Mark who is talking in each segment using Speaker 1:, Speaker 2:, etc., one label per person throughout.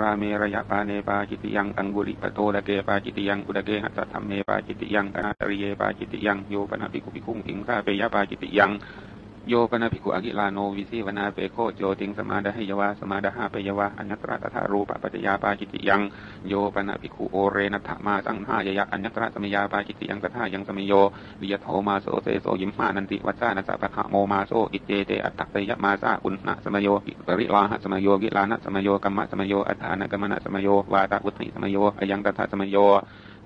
Speaker 1: ราเมระยะปาเนปาจิตติยังอังคุลิปะโตทะเกปาจิตติยังอุทะเกหัสสะธัมเมปาจิตติยัง อะนาทะริเยปาจิตติยังโย ปะนะ ภิกขุ ภิกขุง ภิงสาเปยยะ ปาจิตติยัง โย ปะนะ ภิกขุอะคิลาโนวิสีวะนาเปกโข โชติง สะมาทะเหยยะ วา สะมาทะหาเปยยะ วาอัญญัตระ ตะถารูปะปัจจะยาปาจิตติยังโย ปะนะ ภิกขุโอเรนัฑฒะมาสัง นะหาเยยยะอัญญัตระ สะมะยาปาจิตติยัง ตัตถายัง สะมะโย ทิยัฑโฒ มาโสเสโส คิมหานันติวัสสานัสสะปะฐะโมมาโสอิจเจเตอัฑฒะเตยยะมาสาอุณหะสะมะโยปริลาหะสมโยกิลานะสมโยกัมมะสมโยอัฏฐานกัมมะสมโยวาตาอุติสมโยอยังตถาสมโย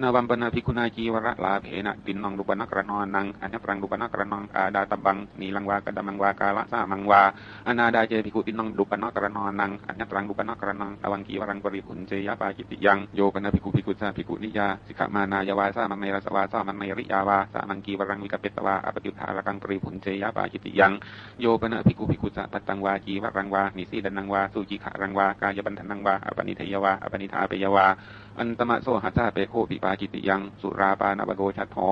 Speaker 1: นาวัมปนาภิกุณาจีวระลาเพนะตินนองดุปนักระนอนังอัญญปรังดุปนักระนองอาดาตบังนีลังวากระดมังวากาละสามังวาอนาดาเจภิกุตินนองดุปนักระนอนังอัญญปรังดุปนักระนองอวังกีวรังปริพุนเจยปาจิติยังโยปนาภิกุภิกุสาภิกุนิยาสิกขามานายาวาสามังเมรสวาสามังเมริยาวาสามังกีวรังวิกเปตวาอปติทาระกังปริพุนเจยปาจิติยังโยปนาภิกุภิกุสะปัตตังวาจีวรังวานิสีดันังวาสุจิขะรังวากายบันทนังวาอปนิเทยวาอปนิธาเปยวา อันตมะโสหัตถาเปโคปิปาจิติยัง สุราปานบโกชัตทอ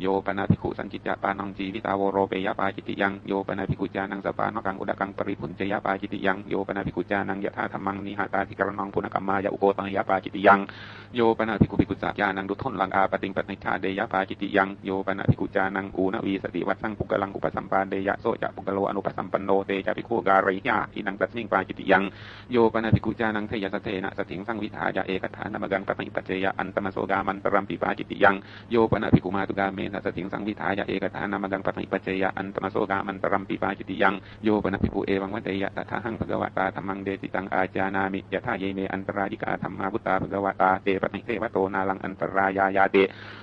Speaker 1: โยปนาภิกขุสันจิตยาปานังจีวิตาโวโรเปยปาจิติยังโยปนาภิกขุจานังสปานกังอุดกังปริพุนเจยปาจิติยังโยปนาภิกขุจานังยะธาธรรมังนิหาตาธิกรณังปุณกรรมายะอุโกตังยปาจิติยังโยปนาภิกขุภิกขุสัจานังดุทนลังอาปติงปฏิชาเดยปาจิติยังโยปนาภิกขุจานังอูนวีสติวัตสังปุกลังอุปสัมปานเดยะโสจะปุกโลอนุปสัมปันโนเตจะภิกขุการิยาอินังตัสนิงปาจิติยังโยปนาภิกขุจานังเทยสเทนะสถิงสังวิทายะเอกฐานมกังปฏิปัจเจยะอันตมโสกามันตรัมปีปาจิติยังโยปนาภิกุมาตุกาเมนะสถิงสังวิทายะเอกฐานามกังปฏิปัจเจยะอันตมโสกามันตรัมปีปาจิติยังโยปนาภิกุเอวังวัตยะตถาหังภะวตาธรรมังเดติตังอาจานามิยะธาเยเมอันตรายิกาธรรมาพุตตาภะวตาเตปฏิเทวะโตนาลังอันตรายายาเต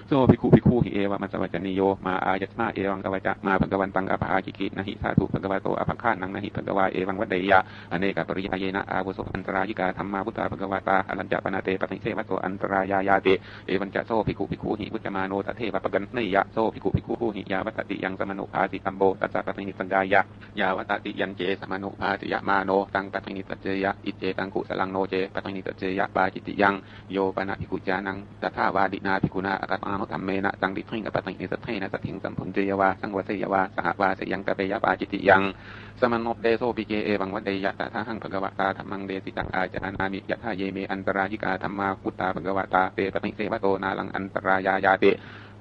Speaker 1: โซภิกุภิกุหิเอวะมัสวัจนิโยมาอายัตมาเอวังกวจักมาภะวันตังอภาคิกินะหิสาธุภะวโตอภคานังนะหิภะวาเอวังวัตยะอเนกปริยาเยนะอาวุโสอันตรายิกาธรรมาพุตตาภะวตาอรัญจปนาเตปฏิเทวะโตอันตรายายาเตเอวันจะโซภิกุภิกุหิพุจมาโนตเทวปกันนยะโซภิกุภิกุหูหิยาวัตติยังสมนุภาติตัมโบตัสสะปะนิสังกายะยาวัตติยันเจสมนุภาติยะมาโนตังปะนิสัจเจยะอิเจตังกุสลังโนเจปะนิสัจเจยะปาจิติยังโยปนะภิกุจานังตถาวาดินาภิกุนาอากาตานุธรรมเมนะตังดิทิงอปะนิสัทเทนะสัทถิงสัมพุนเจยวาสังวเสยวาสหวาเสยังกะเปยะปาจิติยังสมนบเดโซปิเกเอวังวัตเดยะตถาหังภะวตาธรรมังเดสิตังอาจานามิยะธาเยเมอันตรายิกาธรรมาพุตตาภะวตาเตปะนิเสวโตนาลังอันตรายายาติ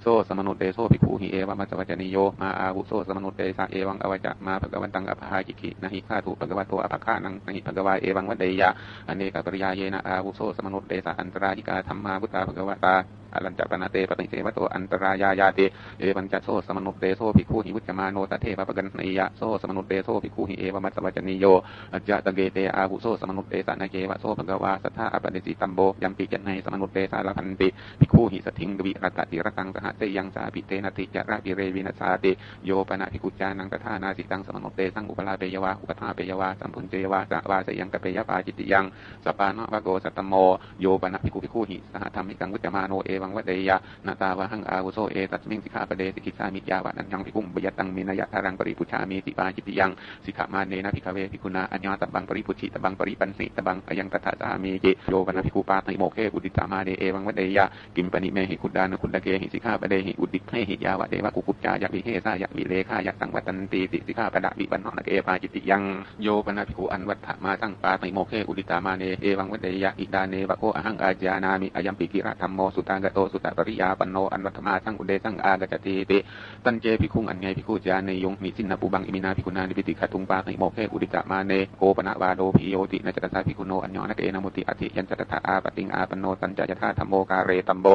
Speaker 1: โซสมนุเตโซภิกขุหิเอวะมัสวัจนิโยมาอาวุโซสมนุเตสะเอวังอวัจมาภะกวันตังอภาจิกินะหิฆาตุภะกวะโตอภคานังนะหิภะกวาเอวังวัดเดยะอเนกปริยาเยนะอาวุโซสมนุเตสะอันตรายิกาธรรมาพุตตาภะกวตาอรัญจปนาเตปฏิเสวโตอันตรายายาเตเอวังจัโซสมนุเตโซภิกขุหิวุจมาโนตเทปะปะกันนิยะโซสมนุเตโซภิกขุหิเอวะมัสวัจนิโยอัจจะตะเกเตอาวุโซสมนุเตสะนะเกวะโซภะกวาสัทธาอปเดสิตัมโบยัมปิจันในสมนุเตสาลพันติภิกขุหิสถิงดวิรัตติรตังสหเตยังสาปิเตนติจระปิเรวินัสาติโยปนะภิกุจานังตถานาสิตังสมนุเตสังอุปลาเปยวาอุปทาเปยวาสัมพุนเจยวาสะวาสยังกเปยปาจิติยังสปานะวะโกสัตโมโยปนะภิกุภิกุหิสหธรรมิกังวุจมาโนเอวังวะเดยะนาตาวะหังอาวุโสเอตัสมิงสิกขาปเดสิกิสามิยาวะนันยังภิกุมปยตังมีนายะทารังปริปุชามีติปาจิติยังสิกขามาเนนะภิกเวภิกุณาอัญญาตบังปริปุชิตบังปริปันสิตบังอยังตถาสามีจิโยปนะภิกุปาติโมเคอุดิตามาเดเอวังวะเดยะกิมปนิเมหิคุดานคุดเกหิสิกขาปเดหิอุดิเพหิยาวะเดวะกุกุจายะวิเฮสายะวิเลขายะสังวัตันติติสิกาปะดะวิปันหอนเกปาจิติยังโยปนะภิกุอันวัฏฐมาตั้งปาติโมเคอุดิตามาเนเอวังวะเดยะอิดาเนวะโคอหังอาจานามิอายัมปิกิระธรรมโมสุตังกโตสุตตปริยาปันโนอันวัฏมาทั้งอุเดสังอากจติติตันเจภิกุงอันไงภิกุจาเนยงมีสินนปุบังอิมินาภิกุนานิปิติขัตุงปาติโมเคอุดิตามาเนโกปนะวาโดภิโยตินจตสาภิกุโนอัญญนเกนมุติอธิยันจตถาอาปติงอาปโนสัญจยธาธรรมโมกาเรตัมโบ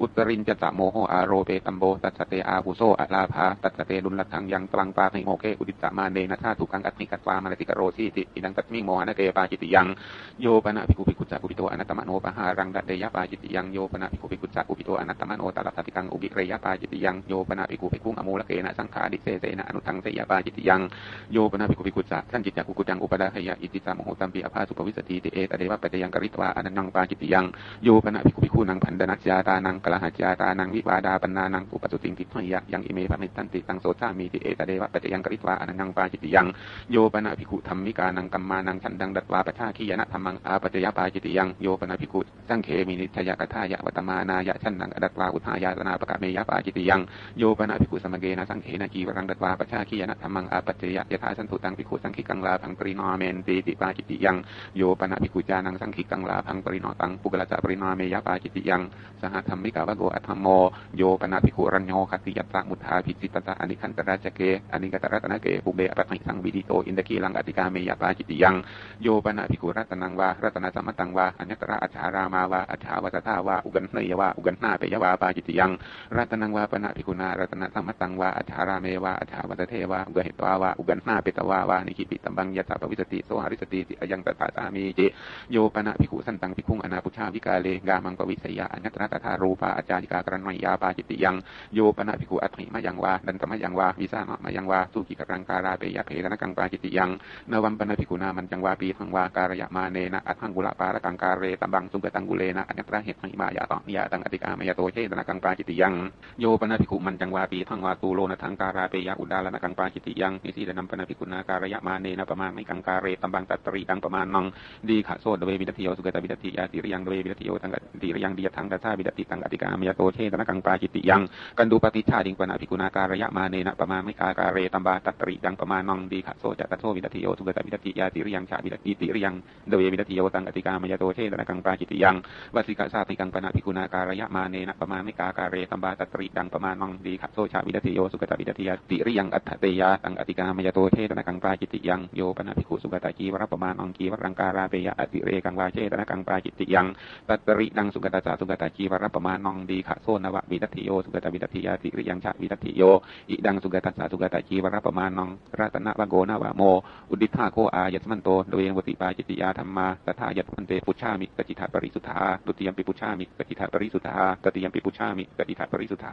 Speaker 1: อุตรินจตโมโหอาโรเปตัมโบตัสเตอาภูโซอาลาภาตัสเตดุลลัทังยังตรังปาติโมเคอุดิตามาเนนะธาตุกังอัตติกัตวามานติกโรสีติอิดังตัตมิโมหนเกปาจิติยังโยปนะภิกุภิกุจักอุปิโตอนัตตมโนปหารังดัตเดยปาจิติยังโยปนะภิกุภิกุจักอุปิโตอนัตตมโนตลัตติกังอุบิเรยปาจิติยังโยปนะภิกุภิกุงอมูลเกนะสังขาดิเสเสนะอนุทังเสยปาจิติยังโยปนะภิกุภิกุจักท่านจิตจักกุกุจังอุปดาหยะอิติสามโหตัมปีอภาสุปวิสติเตเอตเดวะปัจยังกริตวาอนันนังปาจิติยังโยปนะภิกุภิกุนังพันดนัจจาตานังกลหัจจาตานังวิวาดาาปนานังอุปสุติงติทยะยังอิเมภมิตันติตังโสชามีติเอตเดวะปัจยังกริตวาอนังปาจิติยังโยปนาภิกุธรรมิกานังกัมมานังฉันดังดัตวาปชาคียนะธรรมังอาปัจยปาจิติยังโยปนาภิกุสังเขมินิชยกทายะวัตมานายะฉันดังดัตวาอุทายาตนาปะกะเมยปาจิติยังโยปนาภิกุสมเกนะสังเขนะจีวรังดัตวาปชาคียนะธรรมังอาปัจยยถาสันตุตังภิกุสังขิกังลาพังปรินาเมนติติปาจิติยังโยปนาภิกุจานังสังขิกังลาพังปรินอตังปุกละจะปรินาเมยปาจิติยังสหธรรมิกาวโกอัตโมโยโยปนาภิกุรัญโยคติยัตตมุทาภิจิตตะอนิคันตราจเกอนิกตรัตนะเกปุเบอปัตสังวิดิโตอินทกีลังอติกาเมยปาจิติยังโยปนาภิกุรัตนังวารัตนาสมตังวาอัญญตระอัจฉารามาวาอัจฉาวตถาวาอุกันเนยวาอุกันนาเปยวาปาจิติยังรัตนังวาปนาภิกุนารัตนาสมตังวาอัจฉารามวาอัจฉาวตเทวาอุกหิตวาวาอุกันนาเปตวาวานิคิปิตัมบังยะตาปวิสติโสหริสติติอยังตถาสามีจิโยปนาภิกุสันตังภิกขุงอนาปุชาวิกาเลกามังปวิสยาอัญญตระตถารูปาอาจาริกากรณัยยาปาจิติยังโยปนาภิกขุอัตถิมายังวาดันตมยังวาวิสามะมายังวาสุกิกรังการาเปยะเพรนกังปาจิติยังนวัมปนาภิกขุนามันจังวาปีทังวาการยะมาเนนะอัทังกุลปาระกังการเรตัมบังสุกตังกุเลนะอัญญตระเหตุหิมายาตนิยาตังอติกามยโตเชตนะกังปาจิติยังโยปนาภิกขุมันจังวาปีทังวาตูโลนะทังการาเปยะอุดาลนะกังปาจิติยังนิสีดนัมปนาภิกขุนาการยะมาเนนะประมาณไม่กังการเรตัมบังตัตรีดังประมาณนังดีขะโซดเววิดติโยสุกตวิดติยาติริยังเววิดติโยตังติริยังดีทังตัทาวิดติตังอติกามยโตเชตนะกังปาจิติยังกันดูปฏิชาดิงปนาภิกขุนาการยะมาเนนะประมาณไม่กาการเรตัมบาตัตรีดังประมาณนังดีขะโซจัตโซวิดติโยสุกตวิดติยาติริยังชาวิดติติริยังเดเววิดติโยตังอติกามยโตเชตนะกังปาจิติยังวสิกะชาติกังปนาภิกขุนาการยะมาเนนะประมาณไม่กาการเรตัมบาตัตรีดังประมาณนังดีขะโซชาวิดติโยสุกตวิดติยาติริยังอัตเตยาตังอติกามยโตเชตนะกังปาจิติยังโยปนาภิกุสุกตจีวรประมาณนังกีวรังการาเปยะอติเรกังวาเชตนะกังปาจิติยังตัตริดังสุกตจาสุกตจีวรประมาณนังดีขะโซนวะวิดติโยสุกตวิดติยาติริยังชาวิดติโยอิดังสุกตจาสุกตจีวรประมาณนังรัตนะวโกนาวะโม อุดิธาโคอายัตมันโตโดยเวติปาจิติยาธรรมาตถายัตมันเตปุชามิกติถาปริสุทธาตุติยมปิปุชามิกติถาปริสุทธาตติยมปิปุชามิกติถาปริสุทธา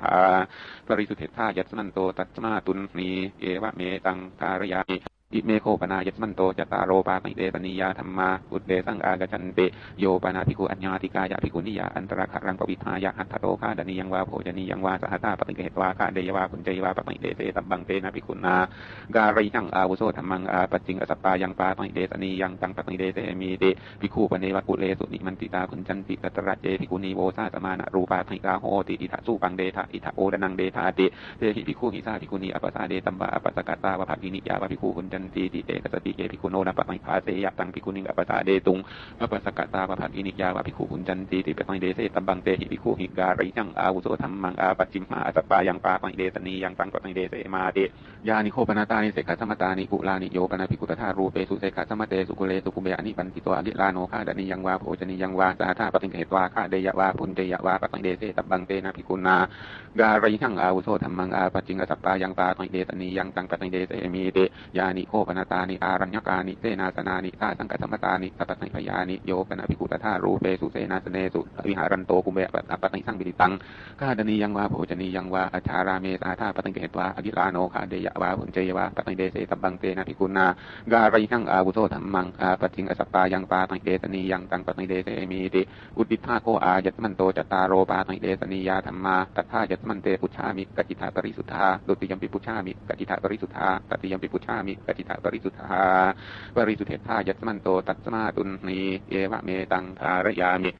Speaker 1: ปริสุทธายัตมันโตตัตมาตุนนีเอวะเมตังทารยา อิเมโคปนายัตมันโตจตารโรปาปิเดปนิยาธรรมาอุเดสังอากจันเตโยปนาภิกุอัญญาติกายะภิกุนิยาอันตรคารังปวิทายะหัตถโตคาดนิยังวาโภจนิยังวาสหัตาปฏิเกตวาคาเดยวาปุญเจยวาปปิเดเตตับบังเตนะภิกุนาการยังอาวุโสธรรมังอาปจิงอสปายังปาปิเดสนียังตังปปิเดเตมีเตภิกขุปเนวกุเลสุนิมันติตาคุณจันติตตระเจภิกุนีโวซาสมานะรูปาทิกาโหติอิทะสุปังเดทะอิทะโอดนังเดทาเตเตหิภิกขุหิสาภิกุนีอปัสสาเดตัมบาอปัสสกตาวะภากินิยาวะภิกขุคุณจันติติเตสติเกภิกุโนนะปะไมภาเสยะตังภิกุนิอปัสสาเดตุงอปัสกตาวะภากินิยาวะภิกขุคุณจันติติปะไมเดเสตัมบังเตหิภิกุหิการิยังอาวุโสธรรมังอาปัจจิมมาอสปายังปาปังเดสนียังตังปะไมเดเสมาเตยานิโคปนาตานิเสกขสมตานิกุลานิโยปนาภิกุตธารูเปสุเสกขสมเตสุกุเลสุกุเบอนิปันติโตอลิลาโนคาดนิยังวาโภจนิยังวาสาธาปฏิเหตวาคาเดยวาปุญเดยวาปะไมเดเสตับบังเตนะภิกุนาการิยังอาวุโสธรรมังอาปัจจิงอสปายังปาปังเดสนียังตังปะไมเดเสมีเตยานิโคปนาตานิอารัญญกานิเสนาสนานิท่าสังกัสมตานิสัพพังพยานิโยปนาภิกุตธารูเปสุเสนาสเนสุวิหารันโตกุเบปัปะไมสังบิติตังคาดนิยังวาโภจนิยังวาอัชาราเมสาธาปฏิเหตวาอลิลาโนคาเดยวาปุญเจยวาปะไมเดเสตบังเตนะภิกุนาการิยังอาวุโสธรรมังอาปัจิงอสปายังปาปังเดสนียังตังปะไมเดเสมีติอุดิธาโคอายัตมันโตจตารโรปาปังเดสนียาธรรมาตัทธายัตมันเตปุชามิกจิตาปริสุทธาดุติยมปิปุชามิกจิตาปริสุทธาตติยมปิปุชามิกจิตาปริสุทธาปริสุทธายัตมันโตตัตสมาตุนนีเอวะเมตังทารยามิ